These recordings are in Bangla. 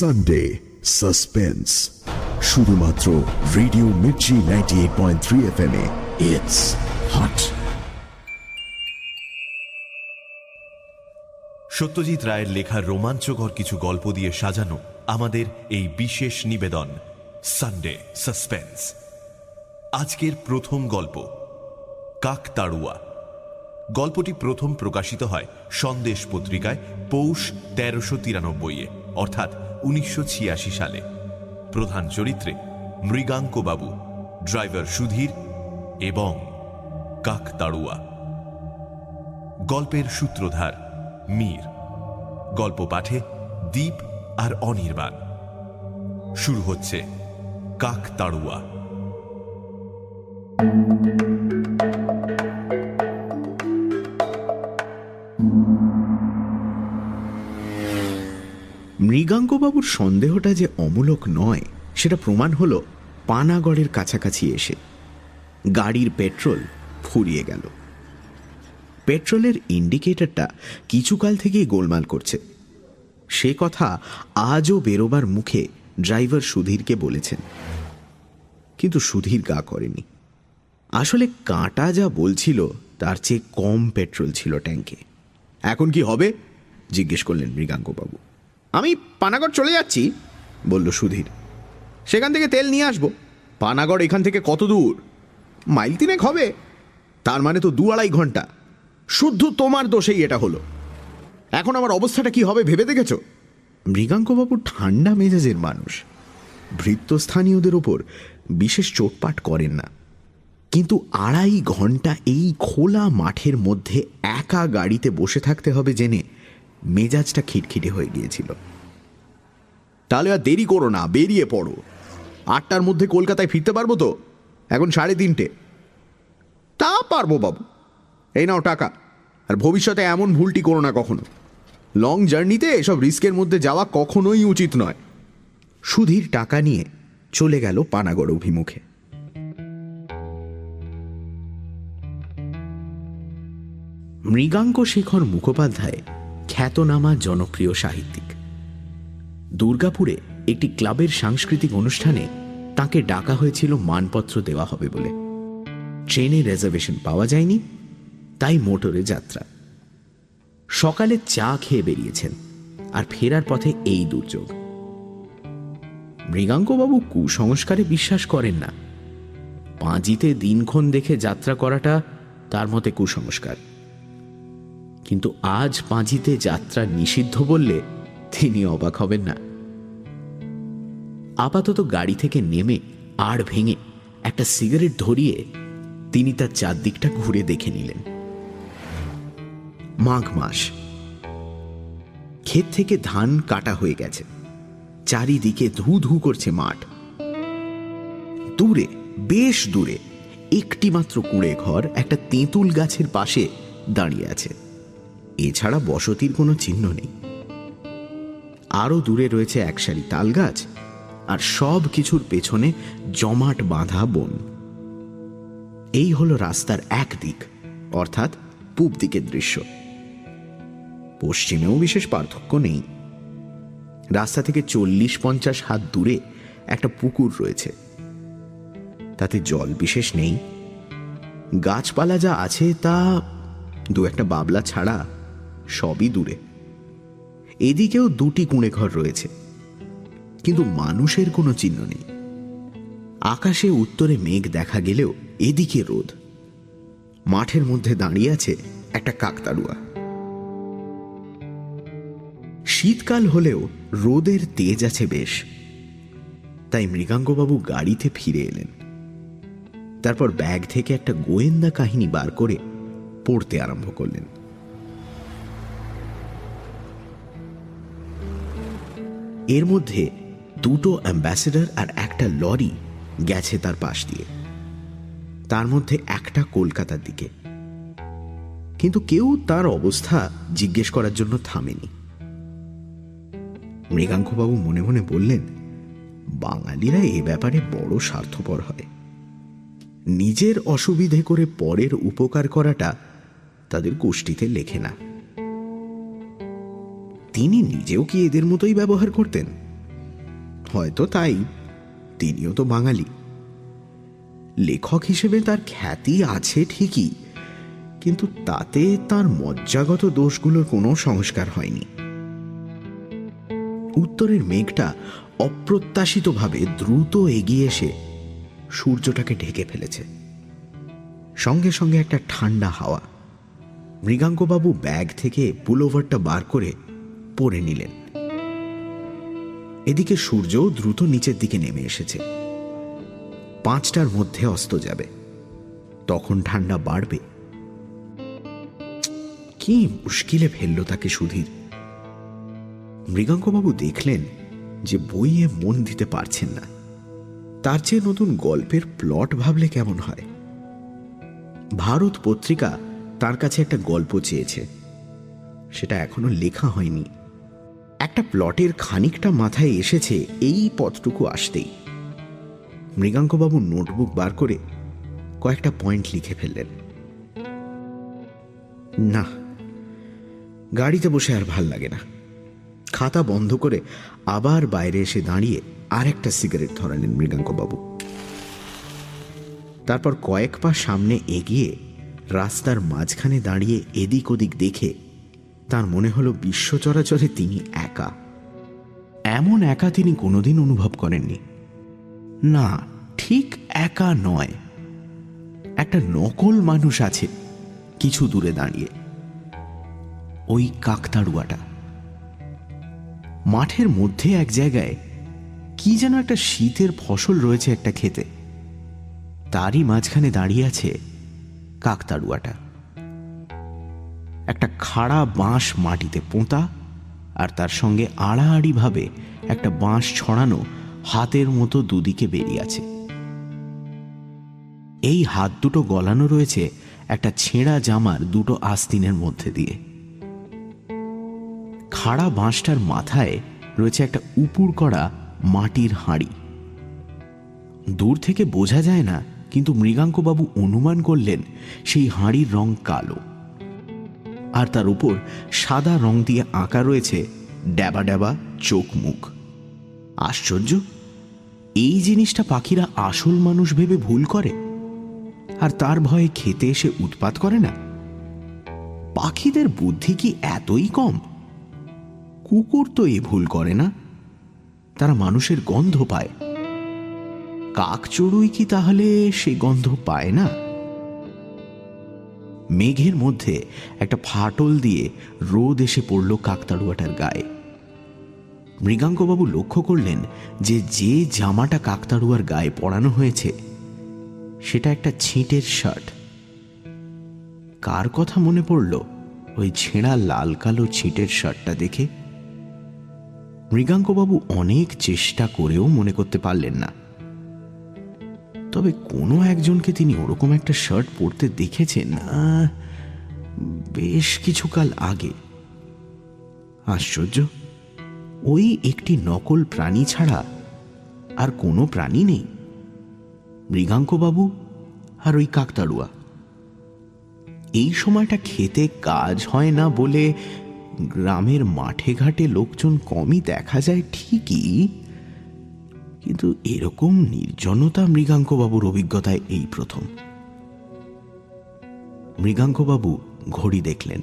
সানডে সাসপেন্স শুধুমাত্র radio Mirchi ninety eight point three F M it's hot Satyajit রায়ের লেখা রোমাঞ্চকর কিছু গল্প দিয়ে সাজানো আমাদের এই বিশেষ নিবেদন সানডে সাসপেন্স আজকের প্রথম গল্প, কাকতাড়ুয়া। গল্পটি প্রথম প্রকাশিত হয় সন্দেশ পত্রিকায় পৌষ তেরোশো তিরানব্বইয়ে, অর্থাৎ উনিশশো ছিয়াশি সালে প্রধান চরিত্রে মৃগাঙ্কবাবু, ড্রাইভার সুধীর এবং কাকতাড়ুয়া গল্পের সূত্রধার মীর। গল্প পাঠে দ্বীপ আর অনির্বাণ। শুরু হচ্ছে কাক তাড়ুয়া মৃগাঙ্কবাবুর সন্দেহটা যে অমূলক নয়, সেটা প্রমাণ হল পানাগড়ের কাছাকাছি এসে গাড়ির পেট্রোল ফুরিয়ে গেল। পেট্রোলের ইন্ডিকেটরটা কিছুকাল থেকেই গোলমাল করছে। সে কথা আজও বেরোবার মুখে ড্রাইভার সুধীরকে বলেছেন। কিন্তু সুধীর গা করেনি। আসলে কাঁটা যা বলছিল, তার চেয়ে কম পেট্রোল ছিল ট্যাঙ্কে এখন কি হবে? জিজ্ঞেস করলেন মৃগাঙ্কবাবু আমি পানাগড় চলে যাচ্ছি, বলল সুধীর। সেখান থেকে তেল নিয়ে আসব। পানাগড় এখান থেকে কত দূর? মাইল তিনেক হবে। তার মানে তো দু আড়াই ঘণ্টা। শুদ্ধ তোমার দোষেই এটা হলো। এখন আমার অবস্থাটা কি হবে ভেবে দেখেছ? মৃগাঙ্কবাবু ঠান্ডা মেজাজের মানুষ। ভৃত্যস্থানীয়দের ওপর বিশেষ চোটপাট করেন না। কিন্তু আড়াই ঘণ্টা এই খোলা মাঠের মধ্যে একা গাড়িতে বসে থাকতে হবে জেনে মেজাজটা খিটখিটে হয়ে গিয়েছিল। তাহলে আর দেরি করো না, বেরিয়ে পড়ো। আটটার মধ্যে কলকাতায় ফিরতে পারব তো? এখন সাড়ে তিনটে। তা পারব বাবু। এই নাও টাকা। আর ভবিষ্যতে এমন ভুলটি করো না কখনো। লং জার্নিতে এসব রিস্কের মধ্যে যাওয়া কখনোই উচিত নয়। সুধীর টাকা নিয়ে চলে গেল পানাগড় অভিমুখে। মৃগাঙ্ক শেখর মুখোপাধ্যায় খ্যাতনামা জনপ্রিয় সাহিত্যিক। দুর্গাপুরে একটি ক্লাবের সাংস্কৃতিক অনুষ্ঠানে তাকে ডাকা হয়েছিল মানপত্র দেওয়া হবে বলে। ট্রেনে রেজার্ভেশন পাওয়া যায়নি, তাই মোটরে যাত্রা। সকালে চা খেয়ে বেরিয়েছেন আর ফেরার পথে এই দুর্যোগ। মৃগাঙ্কবাবু কুসংস্কারে বিশ্বাস করেন না। পাঁজিতে দিনক্ষণ দেখে যাত্রা করাটা তার মতে কুসংস্কার। কিন্তু আজ পাঁজিতে যাত্রা নিষিদ্ধ বললে তিনি অবাক হবেন না। আপাতত গাড়ি থেকে নেমে আড় ভেঙে একটা সিগারেট ধরিয়ে তিনি তার চারদিকটা ঘুরে দেখে নিলেন। মাঘ মাস। ক্ষেত থেকে ধান কাটা হয়ে গেছে। চারিদিকে ধু ধু করছে মাঠ। দূরে, বেশ দূরে একটি মাত্র কুড়ে ঘর একটা তেঁতুল গাছের পাশে দাঁড়িয়ে আছে। এছাড়া বসতির কোনো চিহ্ন নেই। আরও দূরে রয়েছে একসারি তাল গাছ আর সব কিছুর পেছনে জমাট বাঁধা বন। এই হলো রাস্তার এক দিক, অর্থাৎ পূব দিকের দৃশ্য। পশ্চিমেও বিশেষ পার্থক্য নেই। রাস্তা থেকে চল্লিশ পঞ্চাশ হাত দূরে একটা পুকুর রয়েছে। তাতে জল বিশেষ নেই। গাছপালা যা আছে তা দু একটা বাবলা ছাড়া সবই দূরে। এদিকেও দুটি কুঁড়ে ঘর রয়েছে। কিন্তু মানুষের কোনো চিহ্ন নেই। আকাশে উত্তরে মেঘ দেখা গেলেও এদিকে রোদ। মাঠের মধ্যে দাঁড়িয়ে আছে একটা কাকতাড়ুয়া। শীতকাল হলেও রোদের তেজ আছে বেশ। তাই মৃগাঙ্গবাবু গাড়িতে ফিরে এলেন। তারপর ব্যাগ থেকে একটা গোয়েন্দা কাহিনী বার করে পড়তে আরম্ভ করলেন। এর মধ্যে দুটো অ্যাম্বাসেডার আর একটা লরি গেছে তার পাশ দিয়ে। তার মধ্যে একটা কলকাতার দিকে। কিন্তু কেউ তার অবস্থা জিজ্ঞেস করার জন্য থামেনি। মৃগাঙ্কবাবু মনে মনে বললেন, বাঙালিরা এ ব্যাপারে বড় স্বার্থপর হয়। নিজের অসুবিধে করে পরের উপকার করাটা তাদের গোষ্ঠীতে লেখে না। তিনি নিজেও কি এদের মতোই ব্যবহার করতেন? হয়তো তাই। তিনিও তো বাঙালি। লেখক হিসেবে তার খ্যাতি আছে ঠিকই, কিন্তু তাতে তার মজ্জাগত দোষগুলোর কোনো সংস্কার হয়নি। উত্তরের মেঘটা অপ্রত্যাশিতভাবে দ্রুত এগিয়ে এসে সূর্যটাকে ঢেকে ফেলেছে। সঙ্গে সঙ্গে একটা ঠান্ডা হাওয়া। মৃগাঙ্কবাবু ব্যাগ থেকে পুলোভারটা বার করে পরে নিলেন। এদিকে সূর্য দ্রুত নিচের দিকে নেমে এসেছে। পাঁচটার মধ্যে অস্ত যাবে। তখন ঠান্ডা বাড়বে। কি মুশকিলে ফেলল তাকে সুধীর। মৃগাঙ্কবাবু দেখলেন যে বইয়ে মন দিতে পারছেন না। তার চেয়ে নতুন গল্পের প্লট ভাবলে কেমন হয়? ভারত পত্রিকা তার কাছে একটা গল্প চেয়েছে। সেটা এখনও লেখা হয়নি। একটা প্লটের খানিকটা মাথায় এসেছে এই পথটুকু আসতেই। মৃগাঙ্কবাবু নোটবুক বার করে কয়েকটা পয়েন্ট লিখে ফেললেন। না, গাড়িতে বসে আর ভালো লাগে না। খাতা বন্ধ করে আবার বাইরে এসে দাঁড়িয়ে আর একটা সিগারেট ধরালেন মৃগাঙ্কবাবু। তারপর কয়েক পা সামনে এগিয়ে রাস্তার মাঝখানে দাঁড়িয়ে এদিক ওদিক দেখে তার মনে হলো বিশ্ব চরাচরে তিনি একা। এমন একা তিনি কোনোদিন অনুভব করেননি। না, ঠিক একা নয়। একটা নকল মানুষ আছে কিছু দূরে দাঁড়িয়ে। ওই কাকতাড়ুয়াটা। মাঠের মধ্যে এক জায়গায় কি যেন একটা শীতের ফসল রয়েছে একটা খেতে তারই মাঝখানে দাঁড়িয়ে আছে কাকতাড়ুয়াটা। একটা খাড়া বাঁশ মাটিতে পোঁতা আর তার সঙ্গে আড়াআড়িভাবে একটা বাঁশ ছড়ানো হাতের মতো দুদিকে বেরিয়ে আছে। এই হাত দুটো গলানো রয়েছে একটা ছেঁড়া জামার দুটো আস্তিনের মধ্যে দিয়ে। খাড়া বাঁশটার মাথায় রয়েছে একটা উপুর করা মাটির হাঁড়ি। দূর থেকে বোঝা যায় না, কিন্তু মৃগাঙ্কবাবু অনুমান করলেন সেই হাঁড়ির রং কালো। আর তার উপর সাদা রং দিয়ে আঁকা রয়েছে ড্যাবা ড্যাবা চোখ মুখ। আশ্চর্য! এই জিনিসটা পাখিরা আসল মানুষ ভেবে ভুল করে। আর তার ভয়ে খেতে এসে উৎপাত করে না? পাখিদের বুদ্ধি কি এতই কম? কুকুর তো এ ভুল করে না। তারা মানুষের গন্ধ পায়। কাক চড়ুই কি তাহলে সে গন্ধ পায় না? মেঘের মধ্যে একটা ফাটল দিয়ে রোদ এসে পড়ল কাকতাড়ুয়াটার গায়ে। মৃগাঙ্কবাবু লক্ষ্য করলেন যে যে জামাটা কাকতাড়ুয়ার গায়ে পরানো হয়েছে, সেটা একটা ছিটের শার্ট। কার কথা মনে পড়ল ওই ছেঁড়া লাল কালো ছিটের শার্টটা দেখে? মৃগাঙ্কবাবু অনেক চেষ্টা করেও মনে করতে পারলেন না। তবে কোনো একজনকে তিনি ওরকম একটা শার্ট পরতে দেখেছেন? বেশ কিছুকাল আগে। আশ্চর্য। ওই একটি নকল প্রাণী ছাড়া আর কোনো প্রাণী নেই। মৃগাঙ্কবাবু আর ওই কাকতাড়ুয়া। এই সময়টা খেতে কাজ হয় না বলে গ্রামের মাঠে ঘাটে লোকজন কমই দেখা যায়, ঠিকই। কিন্তু এরকম নির্জনতা মৃগাঙ্কবাবুর অভিজ্ঞতায় এই প্রথম। মৃগাঙ্কবাবু ঘড়ি দেখলেন।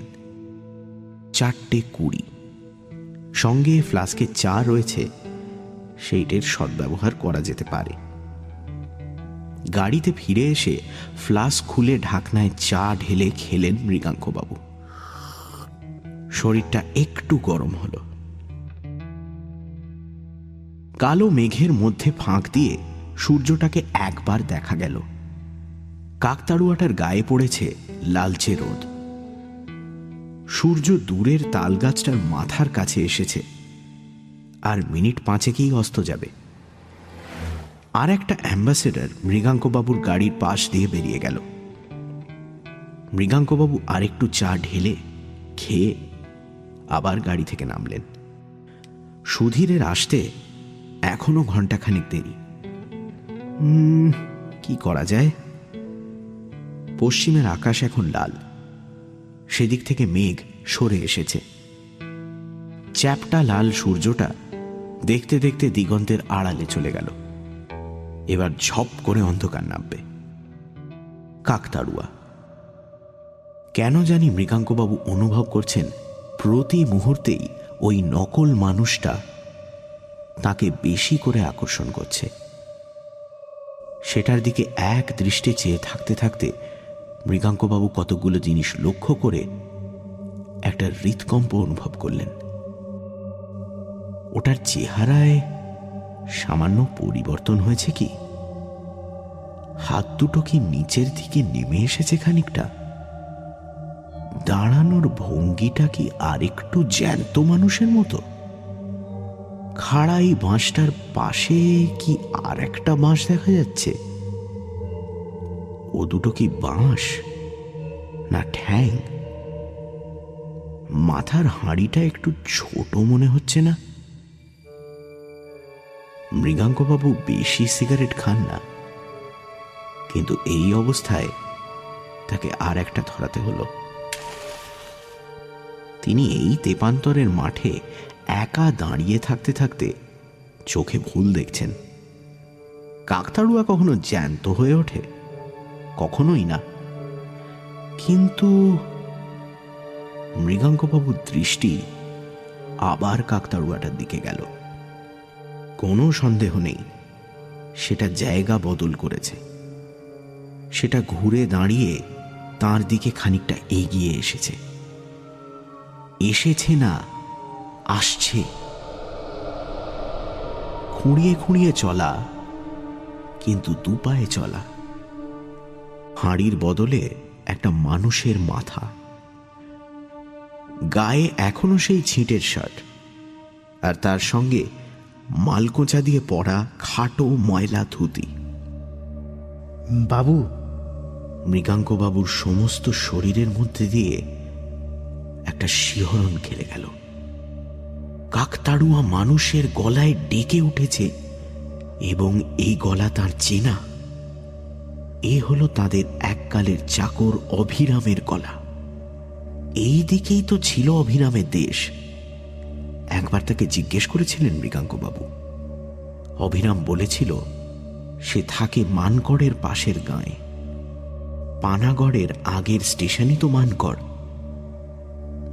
চারটে কুড়ি। সঙ্গে ফ্লাস্কে চা রয়েছে। সেইটের সদ্ব্যবহার করা যেতে পারে। গাড়িতে ফিরে এসে ফ্লাস্ক খুলে ঢাকনায় চা ঢেলে খেলেন মৃগাঙ্কবাবু। শরীরটা একটু গরম হলো। কালো মেঘের মধ্যে ফাঁক দিয়ে সূর্যটাকে একবার দেখা গেল। কাকতাড়ুয়াটার গায়ে পড়েছে লালচে রোদ। সূর্য দূরের তালগাছটার মাথার কাছে এসেছে। আর মিনিট পাঁচেকেই অস্ত যাবে। আর একটা অ্যাম্বাসেডার মৃগাঙ্কবাবুর গাড়ির পাশ দিয়ে বেরিয়ে গেল। মৃগাঙ্কবাবু আরেকটু চা ঢেলে খেয়ে আবার গাড়ি থেকে নামলেন। সুধীরের আসতে এখনও ঘন্টাখানিক দেরি। কি করা যায়? পশ্চিমের আকাশ এখন লাল। সেদিক থেকে মেঘ সরে এসেছে। চ্যাপটা লাল সূর্যটা দেখতে দেখতে দিগন্তের আড়ালে চলে গেল। এবার ঝপ করে অন্ধকার নামবে। কাকতাড়ুয়া। কেন জানি মৃগাঙ্কবাবু অনুভব করছেন প্রতি মুহূর্তেই ওই নকল মানুষটা তাকে বেশি করে আকর্ষণ করছে। সেটার দিকে এক দৃষ্টে চেয়ে থাকতে থাকতে মৃগাঙ্কবাবু কতগুলো জিনিস লক্ষ্য করে একটা হৃৎকম্প অনুভব করলেন। ওটার চেহারায় সামান্য পরিবর্তন হয়েছে কি? হাত দুটো কি নিচের দিকে নেমে এসেছে খানিকটা? দাঁড়ানোর ভঙ্গিটা কি আরেকটু জ্যান্ত মানুষের মতো? খাড়াই বাঁশটার পাশে কি আর একটা বাঁশ দেখা যাচ্ছে? ও দুটো কি বাঁশ? না ঠ্যাং? মাথার হাঁড়িটা একটু ছোট মনে হচ্ছে না? মৃগাঙ্কবাবু বেশি সিগারেট খান না। কিন্তু এই অবস্থায় তাকে আর একটা ধরাতে হলো। তিনি এই তেপান্তরের মাঠে একা দাঁড়িয়ে থাকতে থাকতে চোখে ভুল দেখছেন। কাকতাড়ুয়া কখনো জ্যান্ত হয়ে ওঠে? কখনোই না। কিন্তু মৃগাঙ্কবাবুর দৃষ্টি আবার কাকতাড়ুয়াটার দিকে গেল। কোনো সন্দেহ নেই, সেটা জায়গা বদল করেছে। সেটা ঘুরে দাঁড়িয়ে তার দিকে খানিকটা এগিয়ে এসেছে। এসেছে না আসছে। খুঁড়িয়ে খুঁড়িয়ে চলা কিন্তু দুপায়ে চলা। হাঁড়ির বদলে একটা মানুষের মাথা। গায়ে এখনও সেই ছিটের শার্ট। আর তার সঙ্গে মালকোঁচা দিয়ে পড়া খাটো ময়লা ধুতি। বাবু। মৃগাঙ্কবাবুর সমস্ত শরীরের মধ্যে দিয়ে একটা শিহরণ খেলে গেল। কাকতাড়ুয়া মানুষের গলায় ডেকে উঠেছে এবং এই গলা তার চেনা। এ হলো তাদের এককালের চাকর অভিরামের গলা। এই দিকেই তো ছিল অভিরামের দেশ। একবার তাকে জিজ্ঞেস করেছিলেন মৃগাঙ্কবাবু অভিরাম বলেছিল, সে থাকে মানকড়ের পাশের গাঁয়ে। পানাগড়ের আগের স্টেশনই তো মানকড়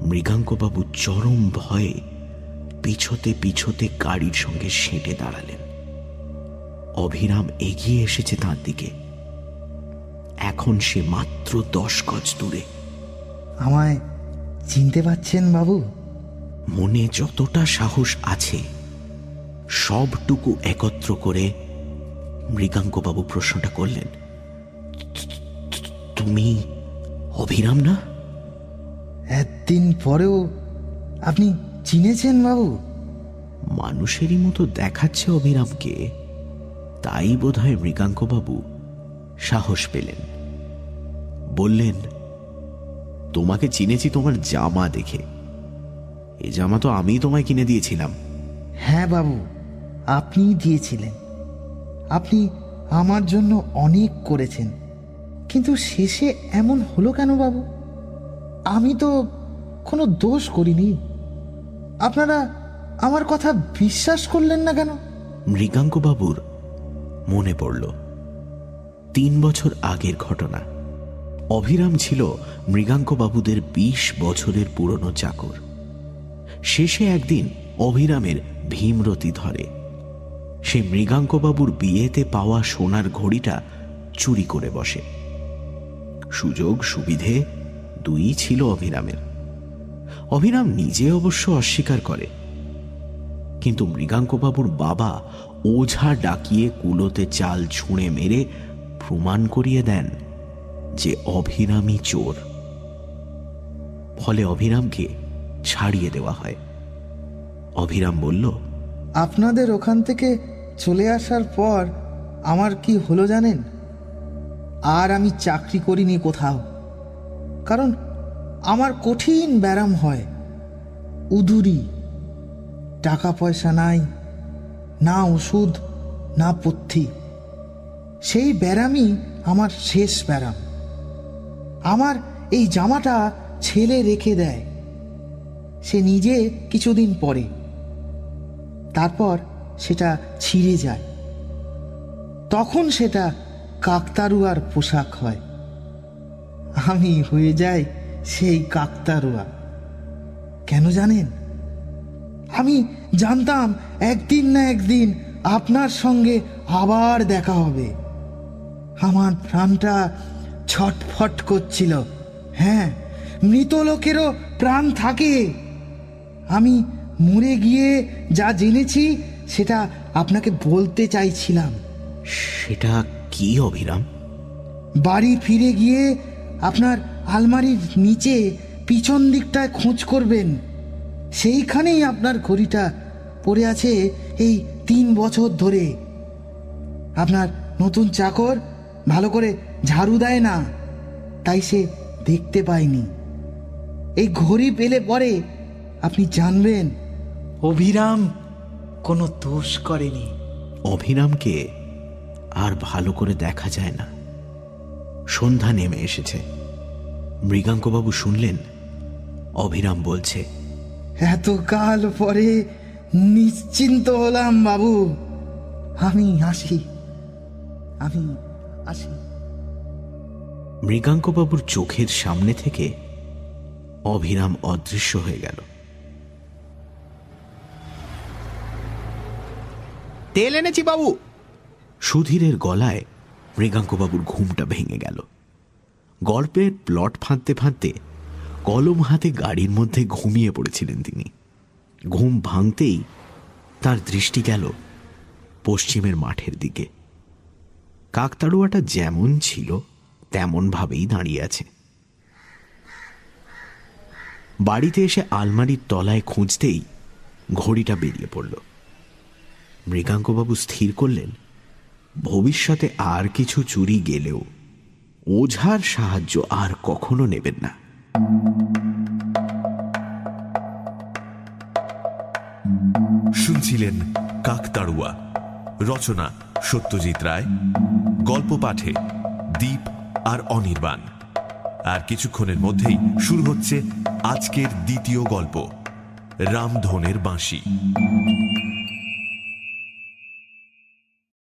মৃগাঙ্কবাবু চরম ভয়ে পিছতে পিছতে গাড়ির সঙ্গে সেঁটে দাঁড়ালেন। অভিরাম এগিয়ে এসেছে তার দিকে। এখন সে মাত্র দশ গজ দূরে। আমায় চিনতে পাচ্ছেন বাবু? মনে যতটা সাহস আছে সবটুকু একত্র করে মৃগাঙ্কবাবু প্রশ্নটা করলেন তুমি অভিরাম না? এতদিন পরেও আপনি চিনেছেন বাবু? মানুষেরই মতো দেখাচ্ছে অভিরামকে। তাই বোধহয় মৃগাঙ্কবাবু সাহস পেলেন। বললেন তোমাকে চিনেছি তোমার জামা দেখে। এ জামা তো আমি তোমায় কিনে দিয়েছিলাম। হ্যাঁ বাবু আপনিই দিয়েছিলেন। আপনি আমার জন্য অনেক করেছেন। কিন্তু শেষে এমন হলো কেন বাবু? আমি তো কোনো দোষ করিনি। আপনারা আমার কথা বিশ্বাস করলেন না কেন? মৃগাঙ্কবাবুর মনে পড়ল, তিন বছর আগের ঘটনা। অভিরাম ছিল মৃগাঙ্কবাবুদের বিশ বছরের পুরনো চাকর। শেষে একদিন অভিরামের ভীমরতি ধরে। সে মৃগাঙ্কবাবুর বিয়েতে পাওয়া সোনার ঘড়িটা চুরি করে বসে। সুযোগ সুবিধে দুই ছিল অভিরামের। অভিরাম নিজে অবশ্য অস্বীকার করে। কিন্তু মৃগাঙ্কবাবুর বাবা ওঝা ডাকিয়ে কুলোতে চাল ছুঁড়ে মেরে প্রমাণ করিয়ে দেন যে অভিরামই চোর। ফলে অভিরামকে ছাড়িয়ে দেওয়া হয়। অভিরাম বলল, আপনাদের ওখান থেকে চলে আসার পর আমার কি হলো জানেন? আর আমি চাকরি করিনি কোথাও। কারণ আমার কঠিন ব্যারাম হয়। উদুরি টাকা পয়সা নাই, না ওষুধ, না পথ্যি। সেই ব্যারামই আমার শেষ ব্যারাম। আমার এই জামাটা ছেলে রেখে দেয়। সে নিজে কিছুদিন পরে। তারপর সেটা ছিঁড়ে যায়। তখন সেটা কাকতারুয়ার পোশাক হয়। আমি হয়ে যাই সেই কাকতারুয়া। কেন জানেন? আমি জানতাম একদিন না একদিন আপনার সঙ্গে আবার দেখা হবে। আমার প্রাণটা ছটফট করছিল। হ্যাঁ মৃত লোকেরও প্রাণ থাকে। আমি মরে গিয়ে যা জেনেছি সেটা আপনাকে বলতে চাইছিলাম। সেটা কি অভিরাম? বাড়ি ফিরে গিয়ে আপনার আলমারির নিচে পিছন দিকটায় খোঁজ করবেন। সেইখানেই আপনার ঘড়িটা পড়ে আছে এই তিন বছর ধরে। আপনার নতুন চাকর ভালো করে ঝাড়ু দেয় না, তাই সে দেখতে পায়নি। এই ঘড়ি পেলে পরে আপনি জানবেন, অভিরাম কোনো দোষ করেনি। অভিরামকে আর ভালো করে দেখা যায় না। সন্ধ্যা নেমে এসেছে। মৃগাঙ্কবাবু শুনলেন। অভিরাম বলছে এতকাল পরে নিশ্চিন্ত হলাম বাবু। আমি আসি। আমি আসি। মৃগাঙ্কবাবুর চোখের সামনে থেকে অভিরাম অদৃশ্য হয়ে গেল। তেল এনেছি বাবু। সুধীরের গলায় মৃগাঙ্কবাবুর ঘুমটা ভেঙে গেল। গল্পের প্লট ফাঁদতে ফাঁদতে কলম হাতে গাড়ির মধ্যে ঘুমিয়ে পড়েছিলেন তিনি। ঘুম ভাঙতেই তার দৃষ্টি গেল পশ্চিমের মাঠের দিকে। কাকতাড়ুয়াটা যেমন ছিল, তেমনভাবেই দাঁড়িয়ে আছে। বাড়িতে এসে আলমারির তলায় খুঁজতেই ঘড়িটা বেরিয়ে পড়ল। মৃগাঙ্কবাবু স্থির করলেন, ভবিষ্যতে আর কিছু চুরি গেলেও ওঝার সাহায্য আর কখনো নেবেন না। শুনছিলেন কাকতাড়ুয়া। রচনা সত্যজিৎ রায়। গল্প পাঠে দীপ আর অনির্বাণ। আর কিছুক্ষণের মধ্যেই শুরু হচ্ছে আজকের দ্বিতীয় গল্প, রামধনের বাঁশি।